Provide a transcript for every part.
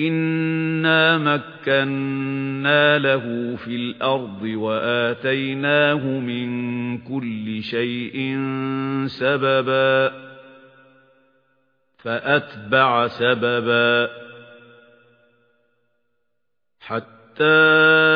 إِنَّا مَكَّنَّا لَهُ فِي الْأَرْضِ وَآتَيْنَاهُ مِنْ كُلِّ شَيْءٍ سَبَبًا فَأَتْبَعَ سَبَبًا حَتَّى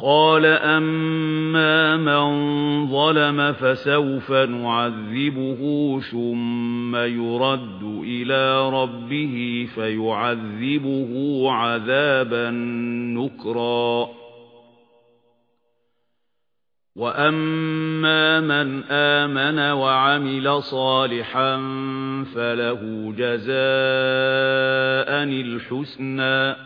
قال أما من ظلم فسوف نعذبه ثم يرد إلى ربه فيعذبه عذابا نكرا. وَأَمَّا مَنْ آمَنَ وَعَمِلَ صَالِحًا فَلَهُ جَزَاءً الْحُسْنَى.